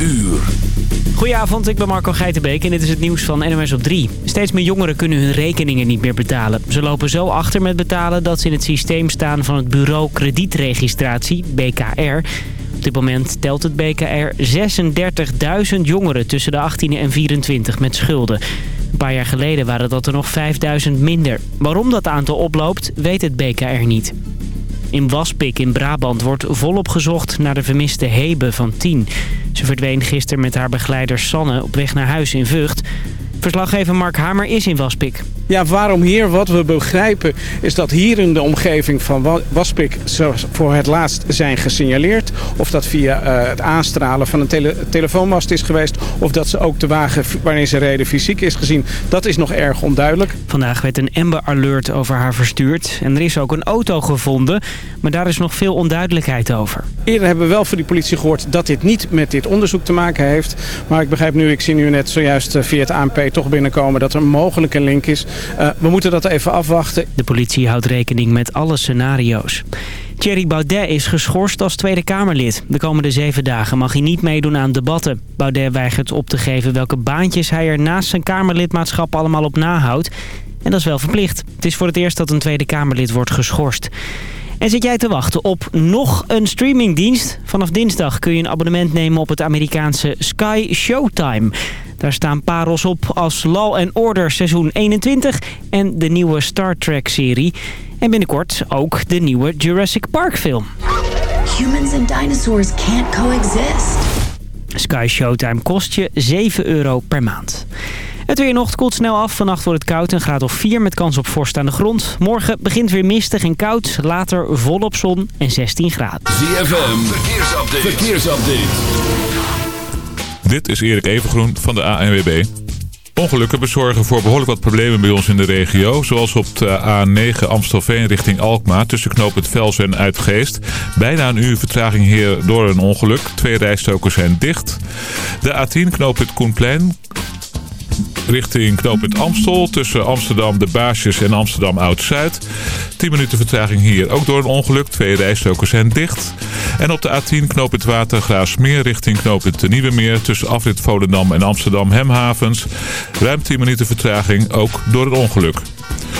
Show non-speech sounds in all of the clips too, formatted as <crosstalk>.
uur. Goedenavond, ik ben Marco Geitenbeek en dit is het nieuws van NMS op 3. Steeds meer jongeren kunnen hun rekeningen niet meer betalen. Ze lopen zo achter met betalen dat ze in het systeem staan van het bureau kredietregistratie, BKR. Op dit moment telt het BKR 36.000 jongeren tussen de 18 en 24 met schulden. Een paar jaar geleden waren dat er nog 5000 minder. Waarom dat aantal oploopt, weet het BKR niet. In Waspik in Brabant wordt volop gezocht naar de vermiste Hebe van 10. Ze verdween gisteren met haar begeleider Sanne op weg naar huis in Vught. Verslaggever Mark Hamer is in Waspik. Ja, waarom hier? Wat we begrijpen is dat hier in de omgeving van Waspik voor het laatst zijn gesignaleerd. Of dat via uh, het aanstralen van een tele telefoonmast is geweest. Of dat ze ook de wagen waarin ze reden fysiek is gezien. Dat is nog erg onduidelijk. Vandaag werd een Amber Alert over haar verstuurd. En er is ook een auto gevonden. Maar daar is nog veel onduidelijkheid over. Eerder hebben we wel voor die politie gehoord dat dit niet met dit onderzoek te maken heeft. Maar ik begrijp nu, ik zie nu net zojuist eh, via het ANP toch binnenkomen dat er mogelijk een link is. Uh, we moeten dat even afwachten. De politie houdt rekening met alle scenario's. Thierry Baudet is geschorst als Tweede Kamerlid. De komende zeven dagen mag hij niet meedoen aan debatten. Baudet weigert op te geven welke baantjes hij er naast zijn Kamerlidmaatschap allemaal op nahoudt. En dat is wel verplicht. Het is voor het eerst dat een Tweede Kamerlid wordt geschorst. En zit jij te wachten op nog een streamingdienst? Vanaf dinsdag kun je een abonnement nemen op het Amerikaanse Sky Showtime. Daar staan parels op als Law and Order seizoen 21 en de nieuwe Star Trek serie. En binnenkort ook de nieuwe Jurassic Park film. Humans and dinosaurs can't coexist. Sky Showtime kost je 7 euro per maand. Het weer nog koelt snel af. Vannacht wordt het koud, een graad of 4 met kans op vorst aan de grond. Morgen begint weer mistig en koud. Later volop zon en 16 graden. ZFM, verkeersupdate. verkeersupdate. Dit is Erik Evengroen van de ANWB. Ongelukken bezorgen voor behoorlijk wat problemen bij ons in de regio. Zoals op de A9 Amstelveen richting Alkmaar tussen knooppunt Velsen en Uitgeest. Bijna een uur vertraging hier door een ongeluk. Twee rijstokers zijn dicht. De A10 knooppunt Koenplein richting knooppunt Amstel. Tussen Amsterdam de Baasjes en Amsterdam Oud-Zuid. 10 minuten vertraging hier ook door een ongeluk. Twee rijstokers zijn dicht. En op de A10 knooppunt Watergraafsmeer richting knooppunt de Nieuwe Meer. Tussen afrit Volendam en Amsterdam Hemhavens. Ruim 10 minuten vertraging ook door een ongeluk.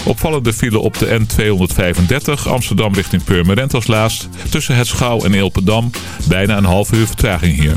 Opvallende file op de N235 Amsterdam richting Purmerend als laatst. Tussen het Schouw en Eelpendam. Bijna een half uur vertraging hier.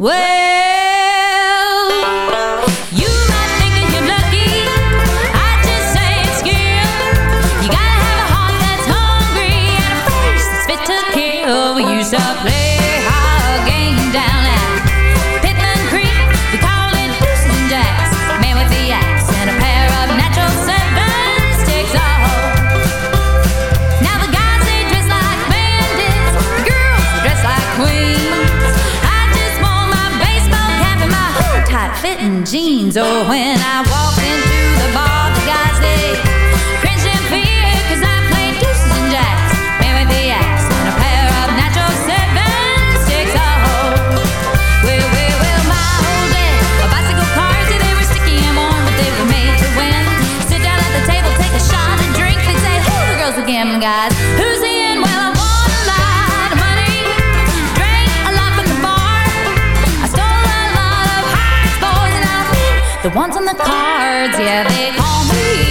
Well, jeans. Oh, when I walk into the bar, the guys they cringe in fear cause I play deuces and jacks. Man with the axe and a pair of natural seven sticks. Oh, well, well, well, my old day, a bicycle yeah, they were sticky and warm, but they were made to win. Sit down at the table, take a shot and drink. They say, who the girls, the gambling guys? Ones on the cards, yeah, they call me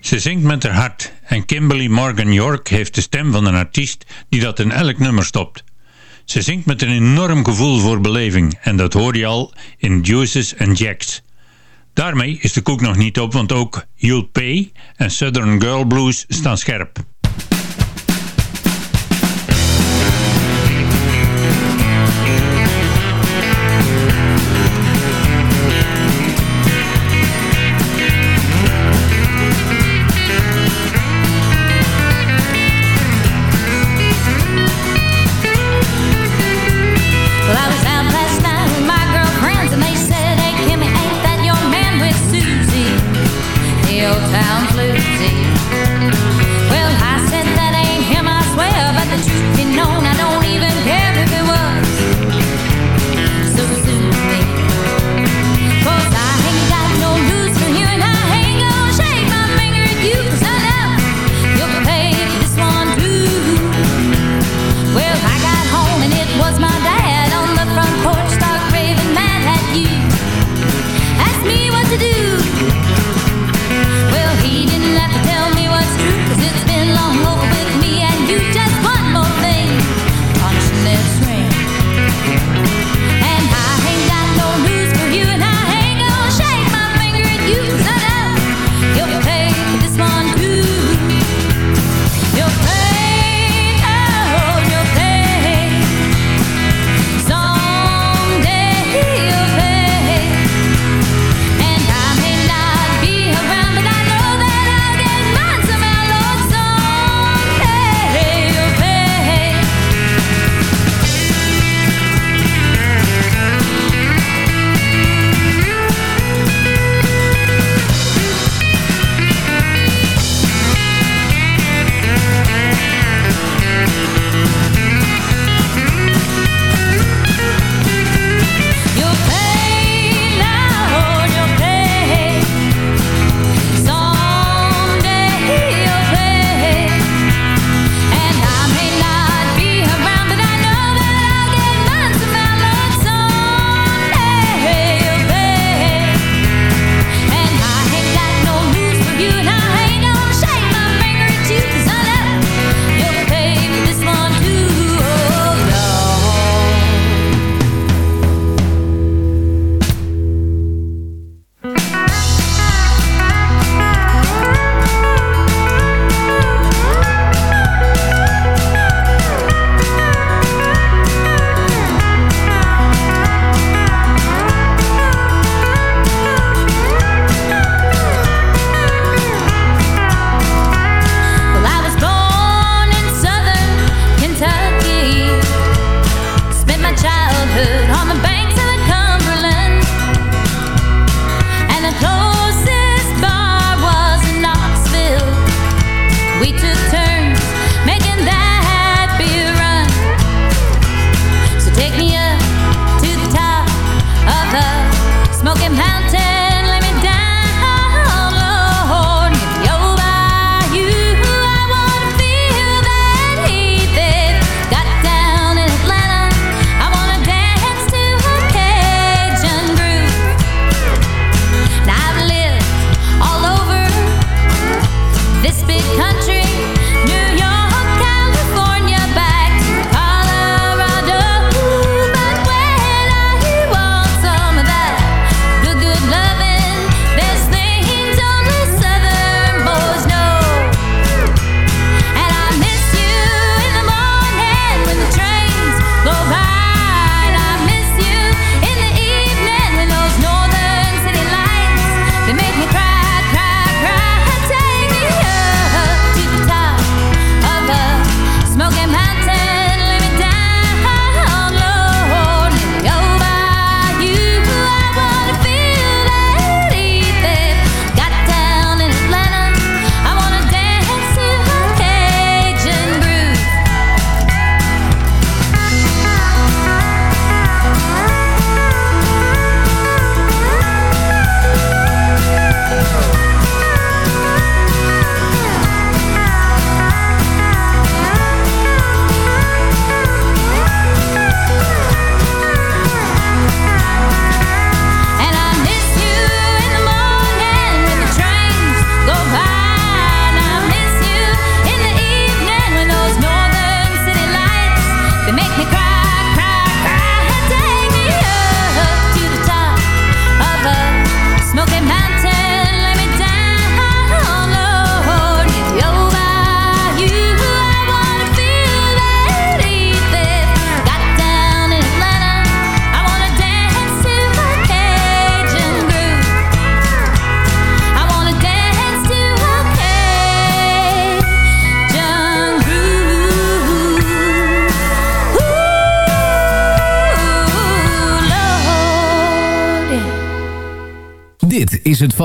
Ze zingt met haar hart en Kimberly Morgan York heeft de stem van een artiest die dat in elk nummer stopt. Ze zingt met een enorm gevoel voor beleving en dat hoor je al in Juices and Jacks. Daarmee is de koek nog niet op, want ook You'll Pay en Southern Girl Blues staan scherp.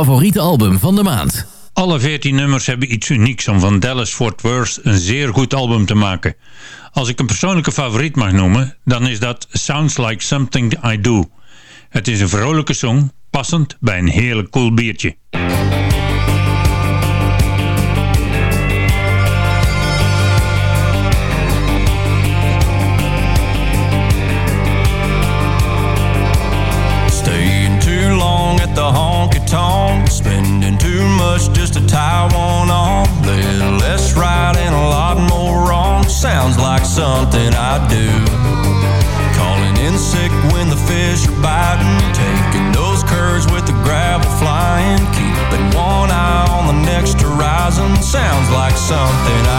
favoriete album van de maand. Alle 14 nummers hebben iets unieks om van Dallas Fort Worth een zeer goed album te maken. Als ik een persoonlijke favoriet mag noemen, dan is dat Sounds Like Something I Do. Het is een vrolijke song, passend bij een heerlijk koel cool biertje. something.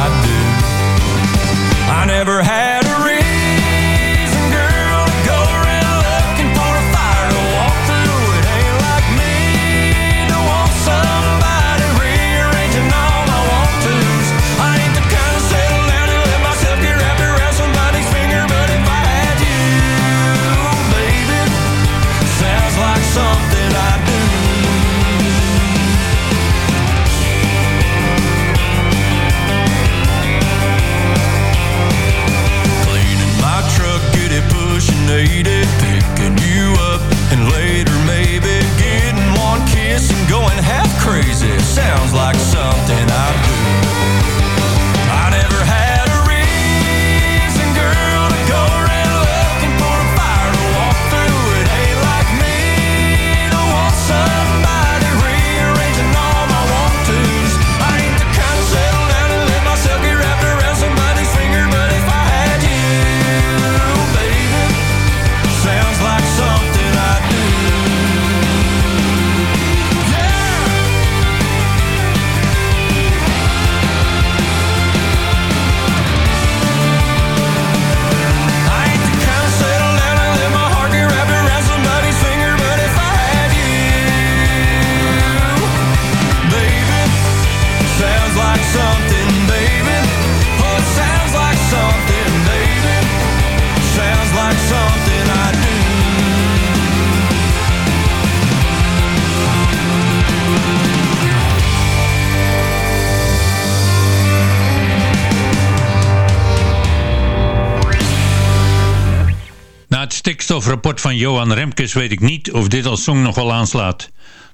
Het rapport van Johan Remkes weet ik niet of dit als song nog wel aanslaat.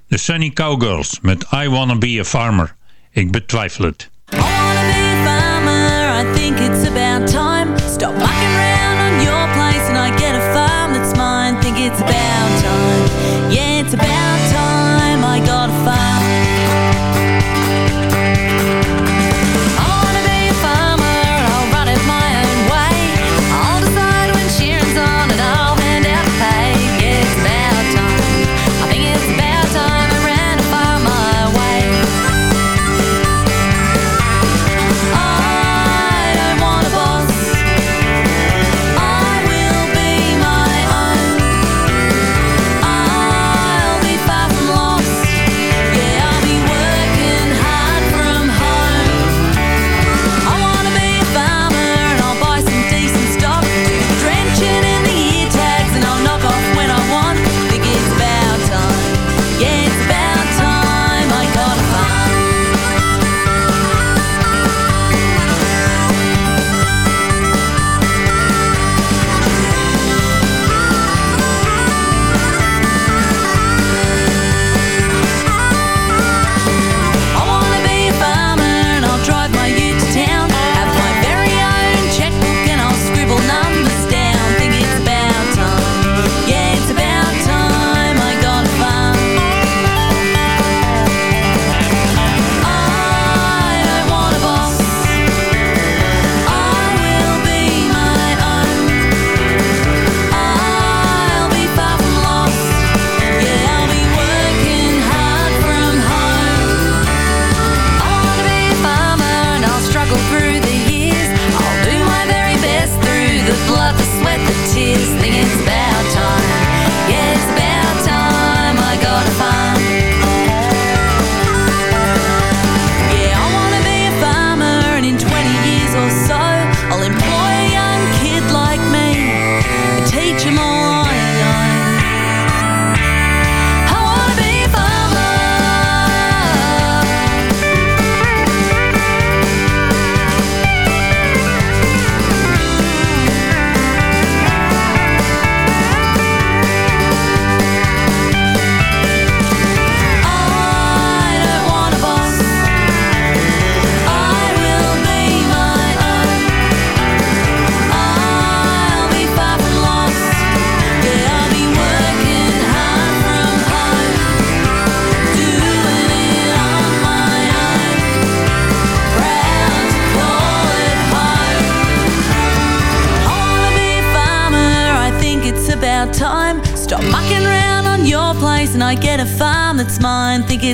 De Sunny Cowgirls met I Wanna Be A Farmer. Ik betwijfel het.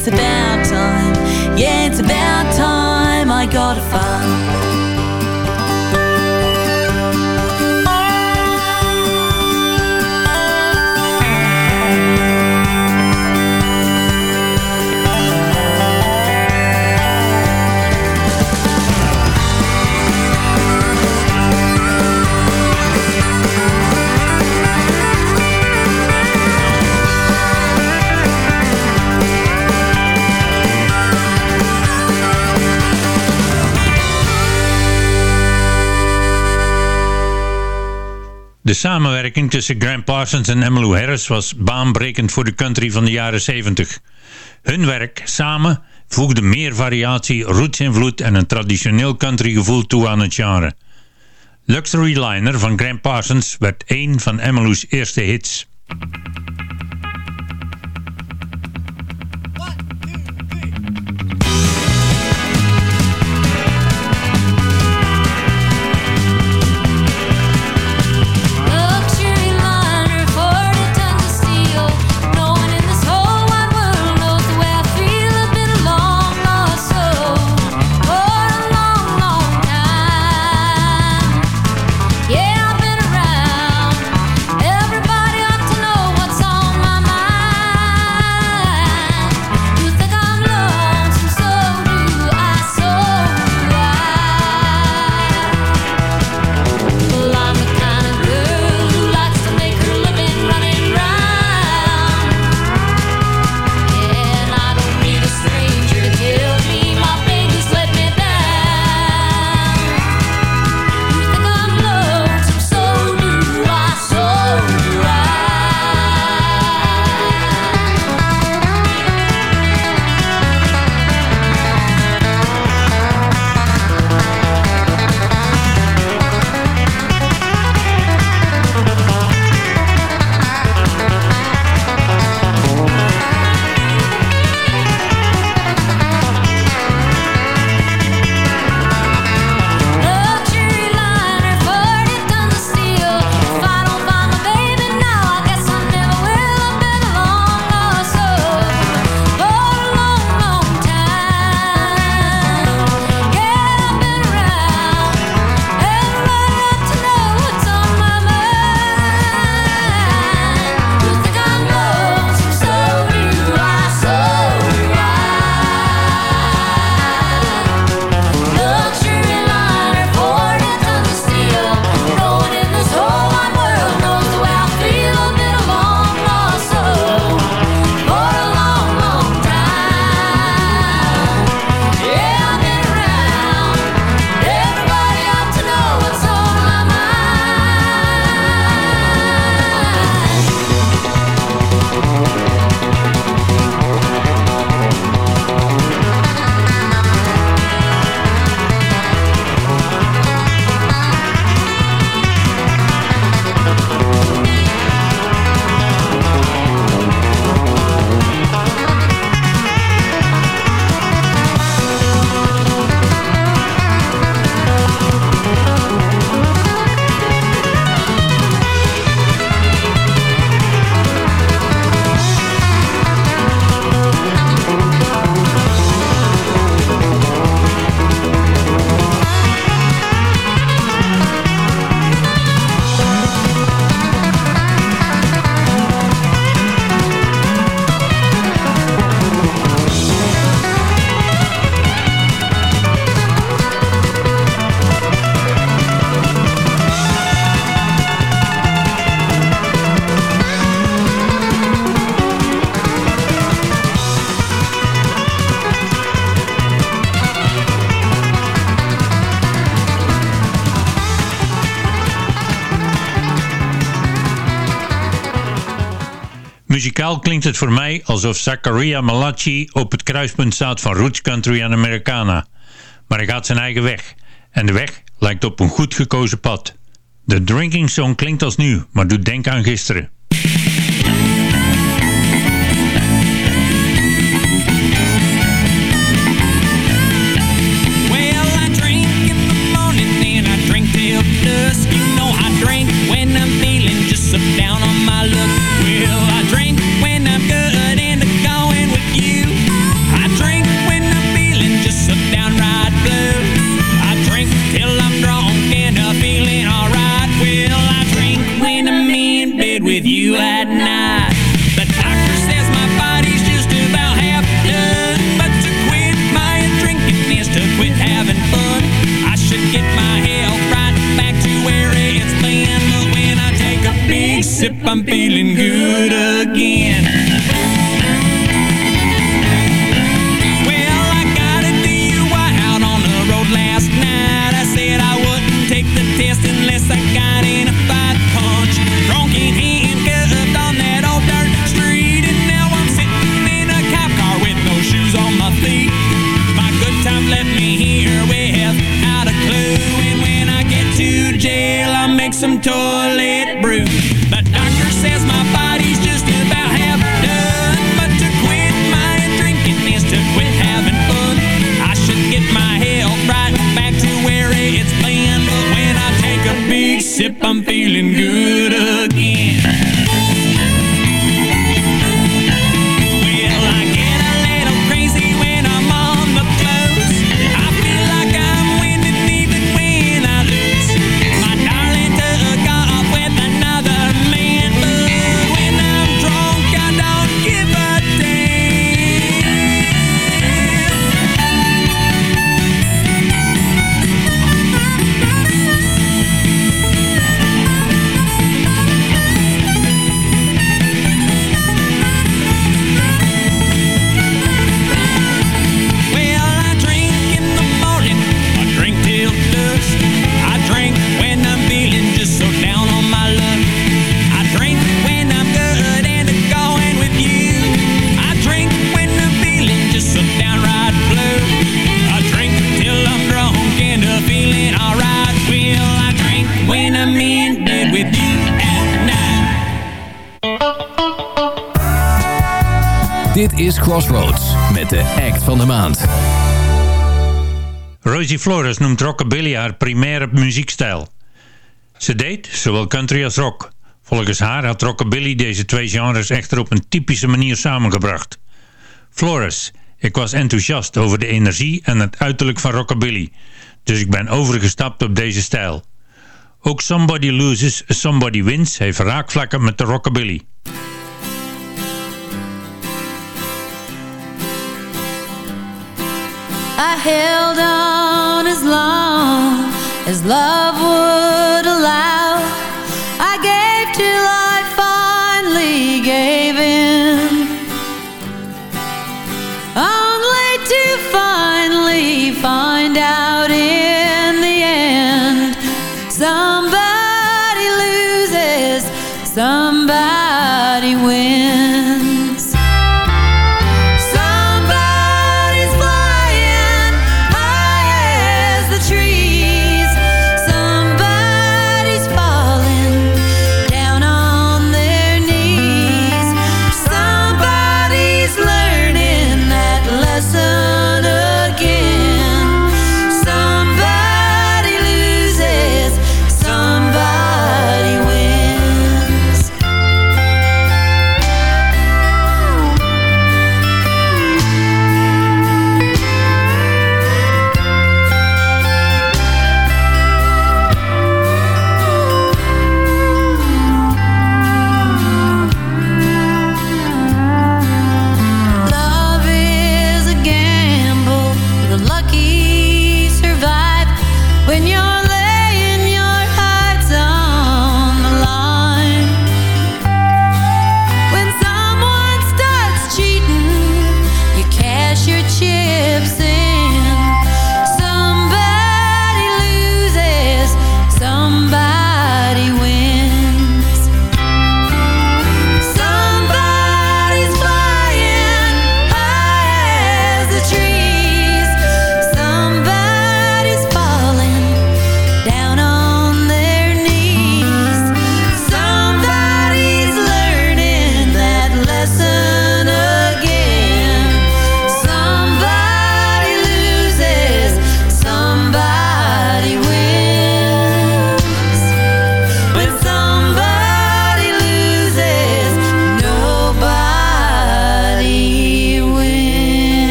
it's about time. Yeah, it's about time I got a farm. De samenwerking tussen Graham Parsons en Emmylou Harris was baanbrekend voor de country van de jaren 70. Hun werk samen voegde meer variatie, rootsinvloed en een traditioneel countrygevoel toe aan het genre. Luxury Liner van Graham Parsons werd één van Emmylou's eerste hits. Muzikaal klinkt het voor mij alsof Zakaria Malachi op het kruispunt staat van roots country en Americana. Maar hij gaat zijn eigen weg. En de weg lijkt op een goed gekozen pad. De Drinking Song klinkt als nu, maar doet denk aan gisteren. told Flores noemt rockabilly haar primaire muziekstijl. Ze deed zowel country als rock. Volgens haar had rockabilly deze twee genres echter op een typische manier samengebracht. Flores, ik was enthousiast over de energie en het uiterlijk van rockabilly, dus ik ben overgestapt op deze stijl. Ook Somebody Loses, Somebody Wins heeft raakvlakken met de rockabilly. I held on as love would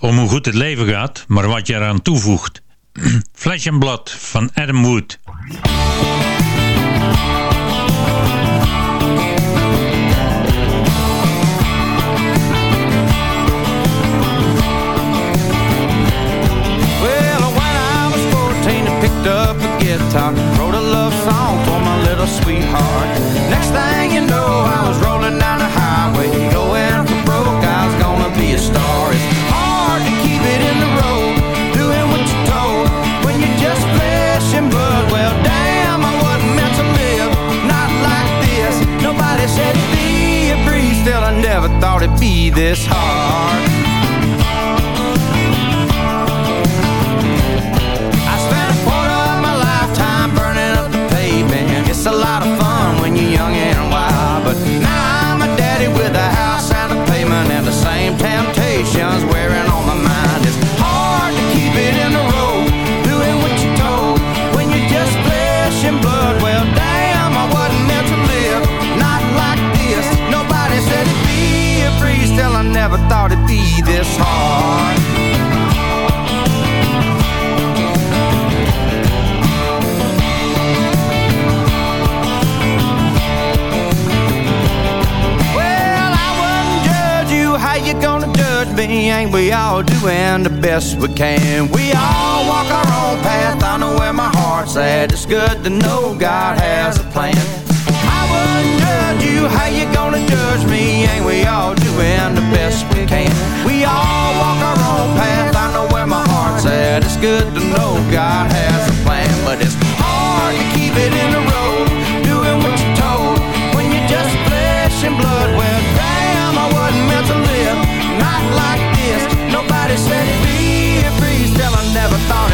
om hoe goed het leven gaat, maar wat je eraan toevoegt. <clears throat> Flesh and Blood van Adam Wood. up a guitar Wrote a love song for my little sweetheart Next thing you know I was be this hard. Never thought it'd be this hard. Well, I wouldn't judge you. How you gonna judge me? Ain't we all doing the best we can? We all walk our own path. I know where my heart's at. It's good to know God has a plan. I wouldn't you. How you gonna judge me? Ain't we all doing the best we can? We all walk our own path. I know where my heart's at. It's good to know God has a plan, but it's hard to keep it in the road, doing what you're told when you're just flesh and blood. Well, damn, I wasn't meant to live, not like this. Nobody said be a breeze, still I never thought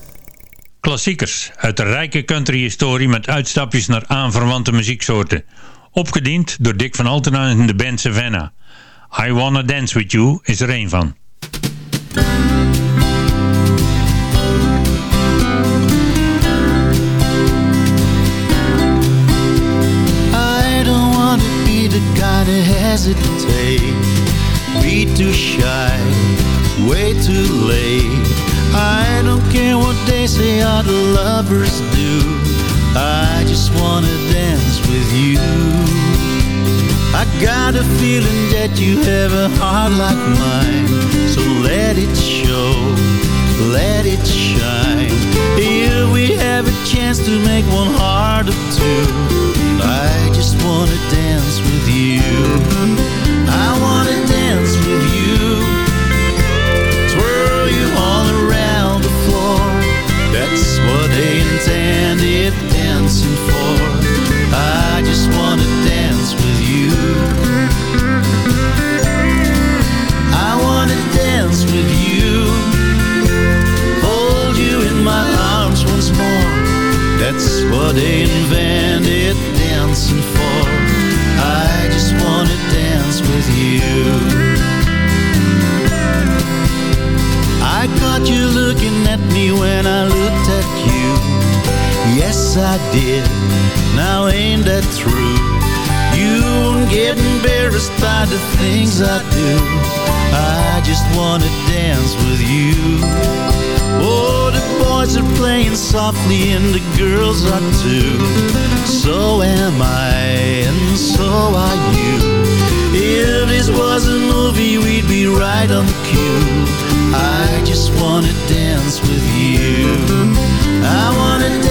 Klassiekers uit de rijke country-historie met uitstapjes naar aanverwante muzieksoorten. Opgediend door Dick van Altena en de band Savannah. I Wanna Dance With You is er een van. I don't want to be the guy to hesitate Be too shy, way too late I don't care what they say other lovers do. I just want to dance with you. I got a feeling that you have a heart like mine. So let it show, let it shine. Here we have a chance to make one heart of two I just wanna dance with you dancing for. I just wanna dance with you. I wanna dance with you. Hold you in my arms once more. That's what they invented dancing for. I just wanna dance with you. I caught you looking at me when I Yes, I did. Now ain't that true? You won't get embarrassed by the things I do. I just wanna dance with you. Oh, the boys are playing softly and the girls are too. So am I, and so are you. If this was a movie, we'd be right on cue. I just wanna dance with you. I wanna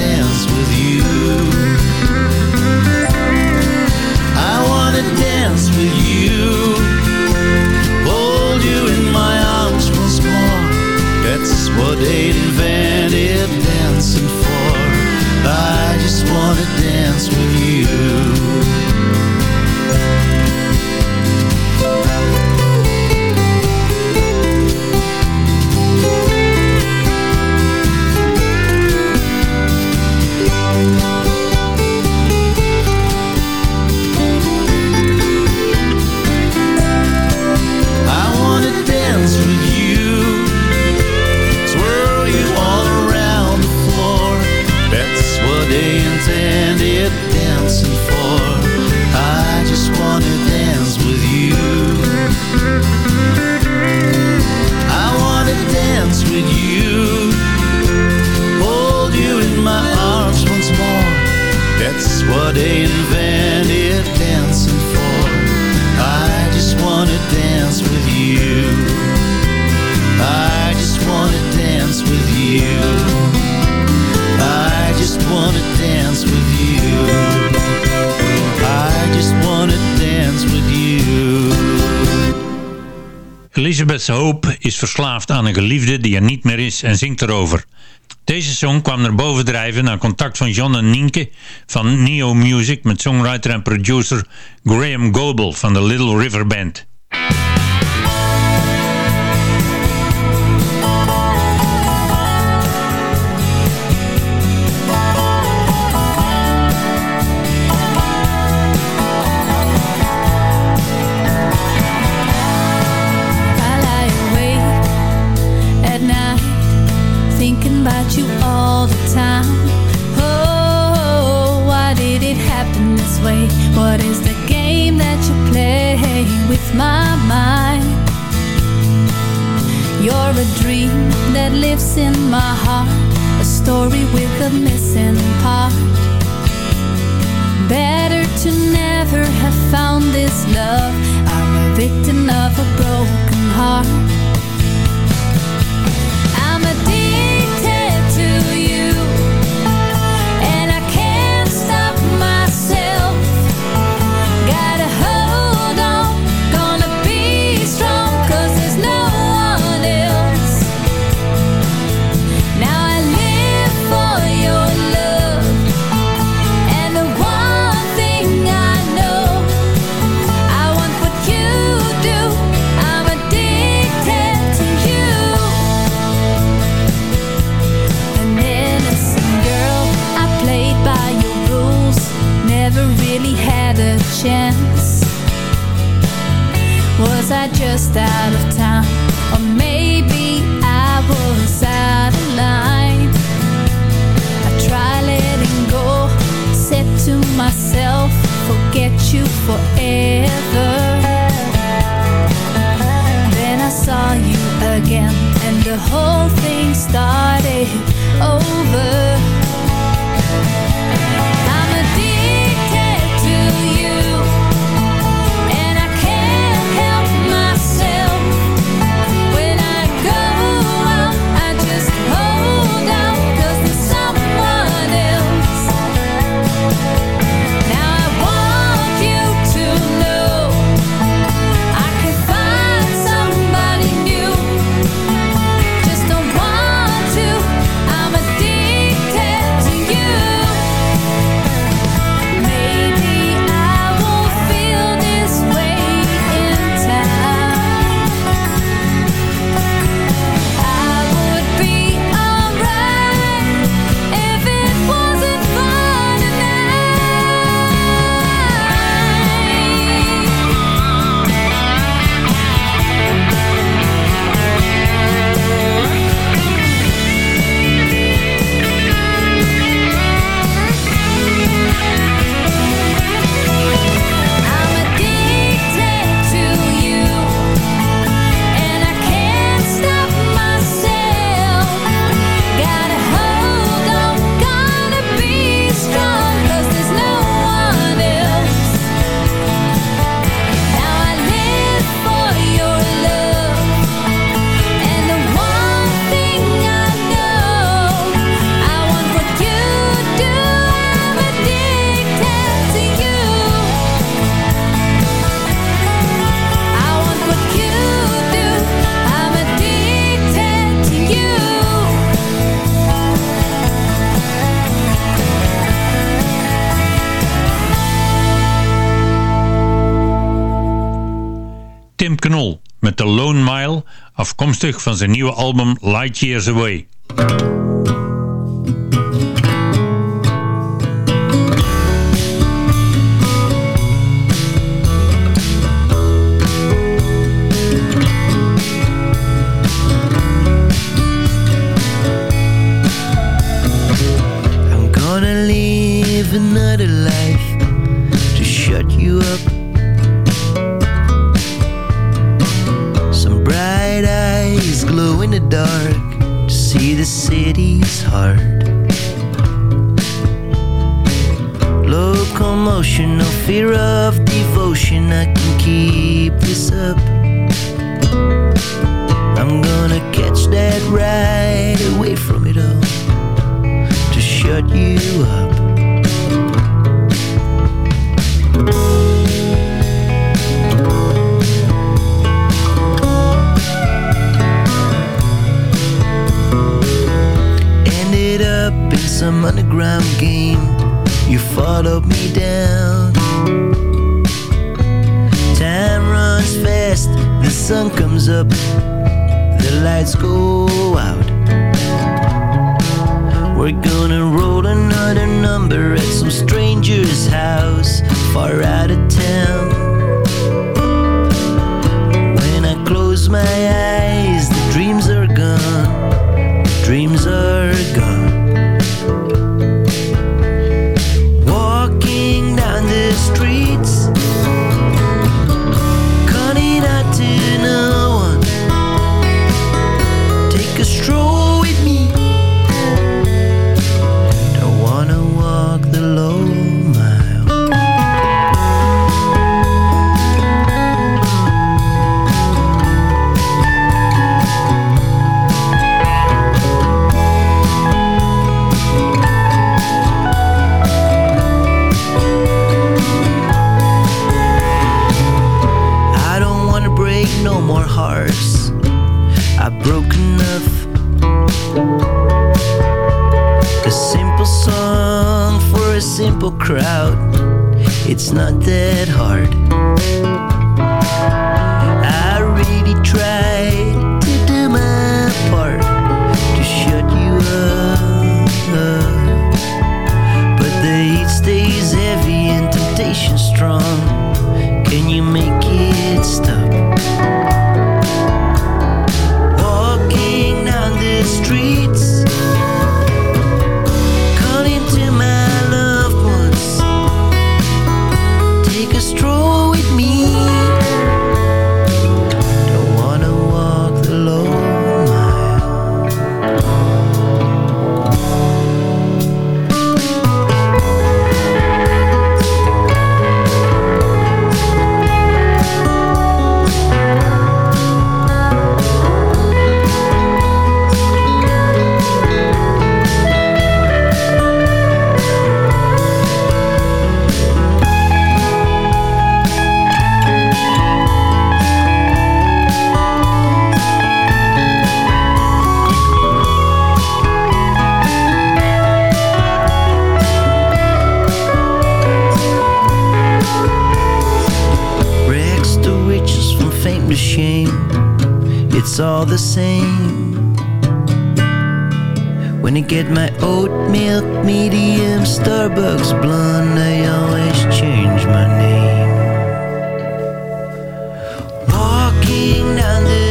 aan een geliefde die er niet meer is en zingt erover. Deze song kwam naar boven drijven na contact van John en Nienke van Neo Music met songwriter en producer Graham Goble van de Little River Band. that lives in my heart A story with a missing part. Better to never have found this love. I'm a victim of a broken heart. just out of town. Or maybe I was out of line. I try letting go Said to myself Forget you forever. Then I saw you again And the whole thing started over. The Lone Mile, afkomstig van zijn nieuwe album Light Years Away.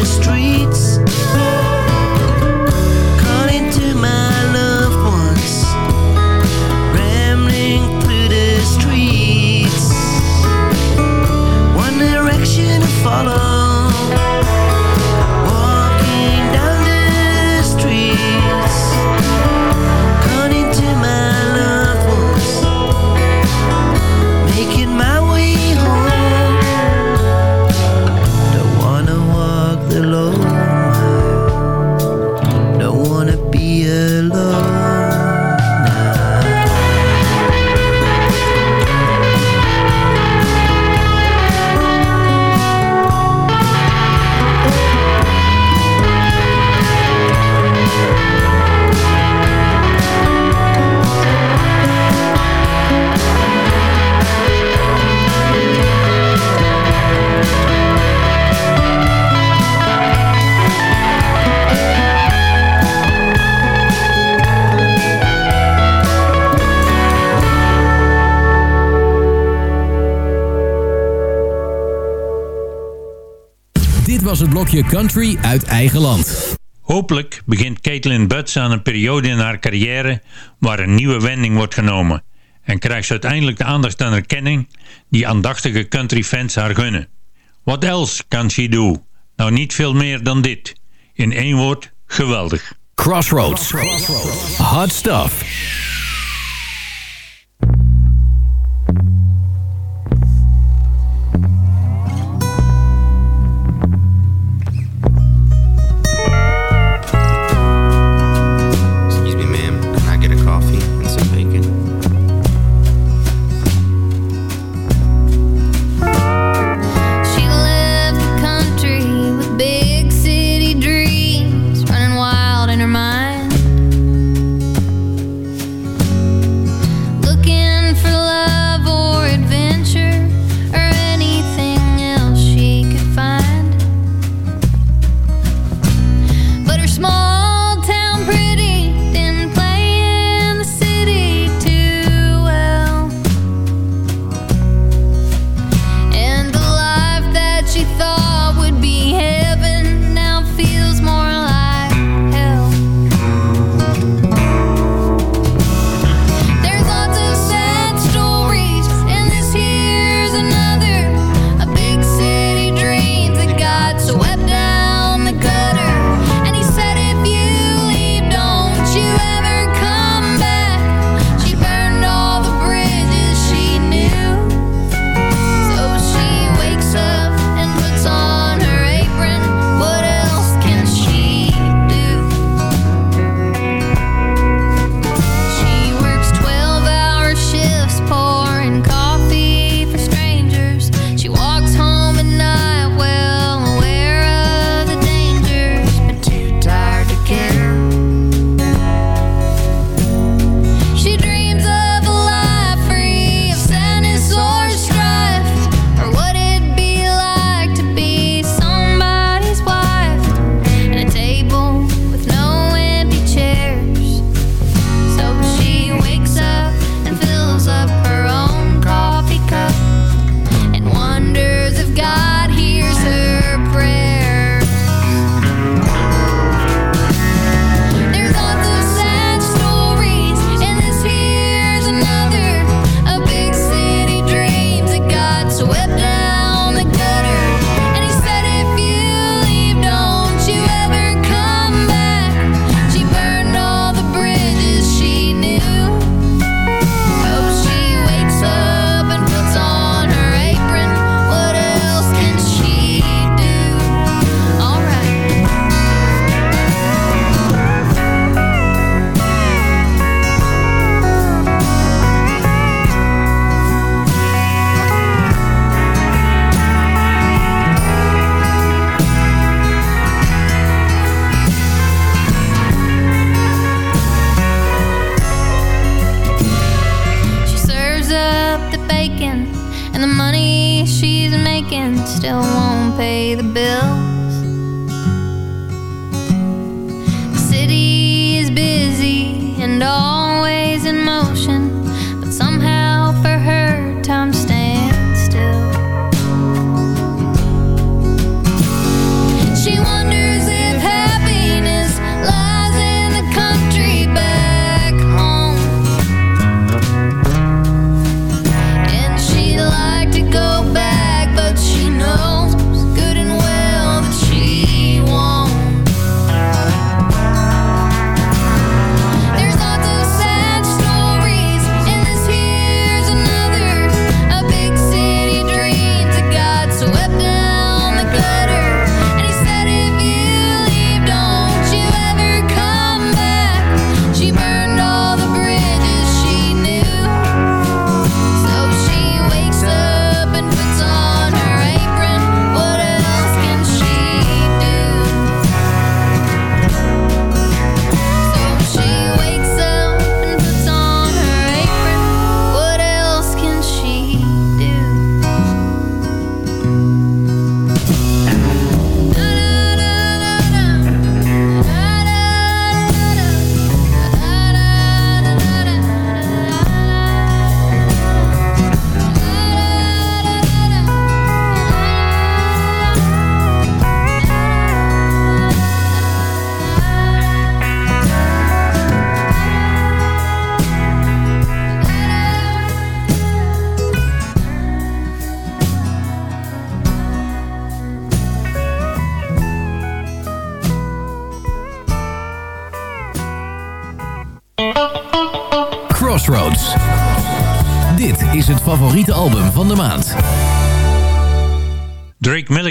the street. stukje country uit eigen land. Hopelijk begint Caitlin Butts aan een periode in haar carrière waar een nieuwe wending wordt genomen en krijgt ze uiteindelijk de aandacht en erkenning die aandachtige countryfans haar gunnen. What else can she do? Nou niet veel meer dan dit. In één woord, geweldig. Crossroads. Hot stuff.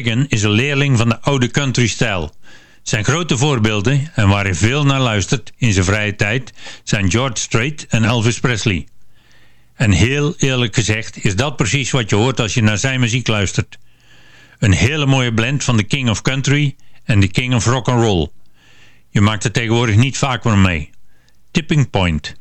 Is een leerling van de oude country-stijl. Zijn grote voorbeelden, en waar hij veel naar luistert in zijn vrije tijd, zijn George Strait en Elvis Presley. En heel eerlijk gezegd is dat precies wat je hoort als je naar zijn muziek luistert. Een hele mooie blend van de King of Country en de King of Rock and Roll. Je maakt er tegenwoordig niet vaak meer mee. Tipping Point.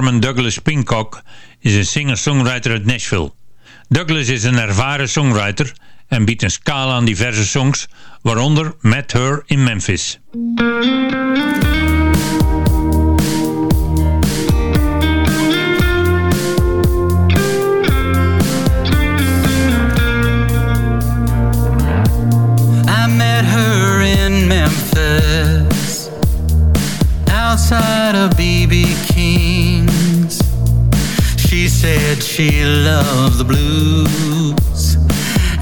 Norman Douglas Pincock is een singer-songwriter uit Nashville. Douglas is een ervaren songwriter en biedt een scala aan diverse songs, waaronder Met Her in Memphis. Said she loved the blues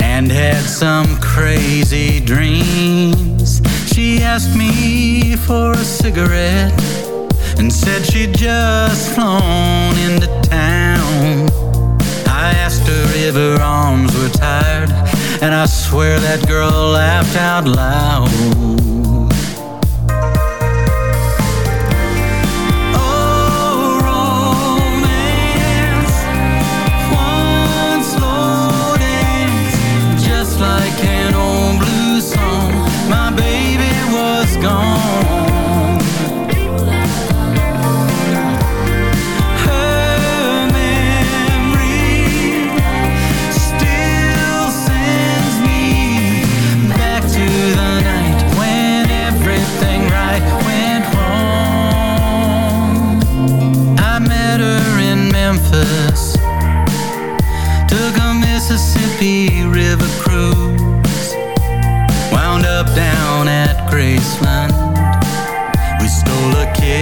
and had some crazy dreams. She asked me for a cigarette and said she'd just flown into town. I asked her if her arms were tired, and I swear that girl laughed out loud.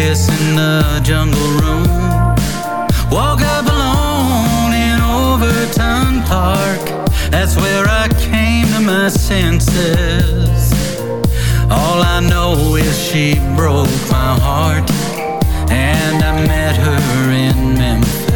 In the jungle room. Woke up alone in Overton Park. That's where I came to my senses. All I know is she broke my heart, and I met her in Memphis.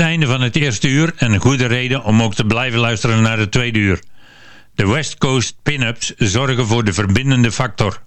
Het einde van het eerste uur en een goede reden om ook te blijven luisteren naar het tweede uur. De West Coast pin-ups zorgen voor de verbindende factor.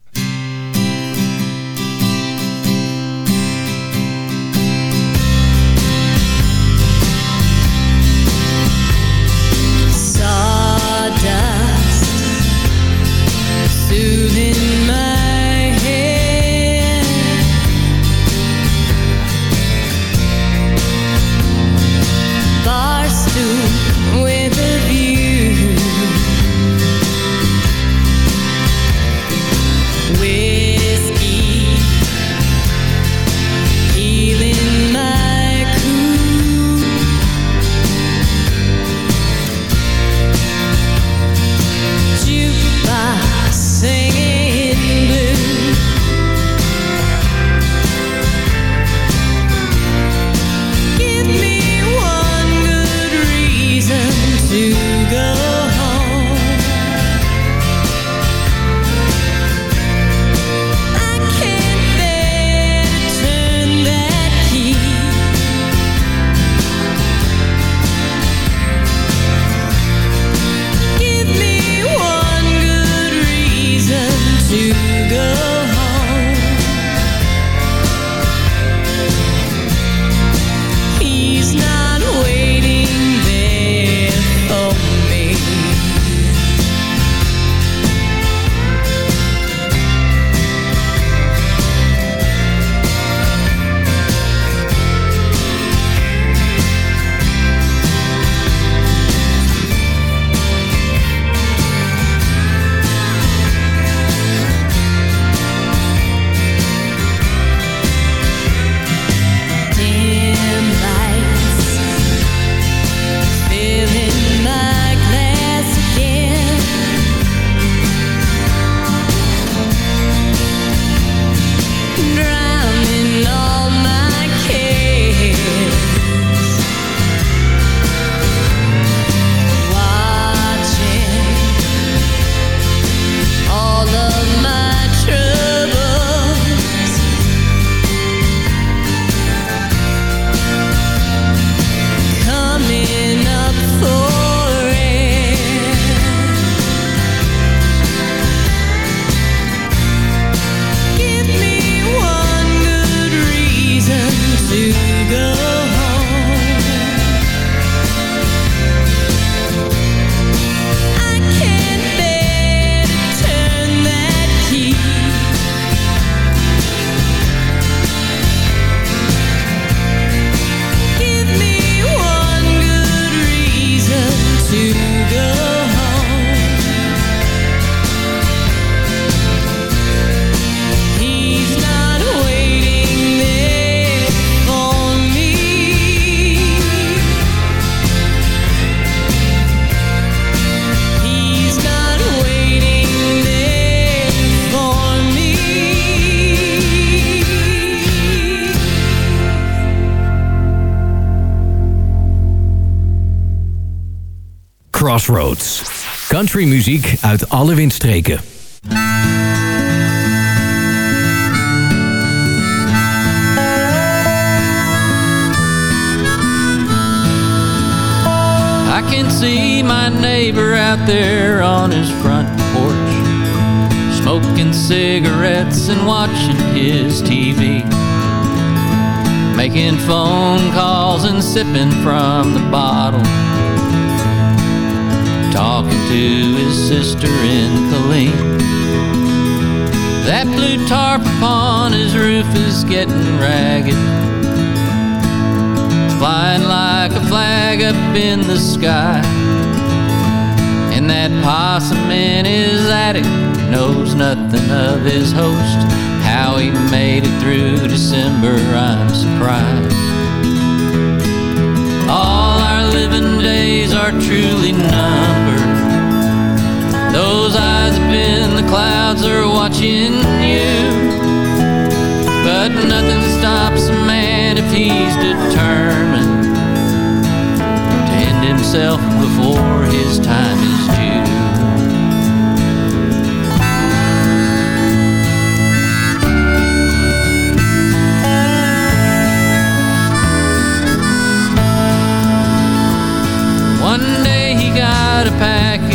Crossroads. Country muziek uit alle windstreken. I can see my neighbor out there on his front porch, smoking cigarettes and watching his TV, making phone calls and sipping from the bottle, talking to his sister in Killeen. That blue tarp upon his roof is getting ragged flying like a flag up in the sky. And that possum in his attic knows nothing of his host. How he made it through December, I'm surprised. Living days are truly numbered. Those eyes up in the clouds are watching you. But nothing stops a man if he's determined to end himself before his time is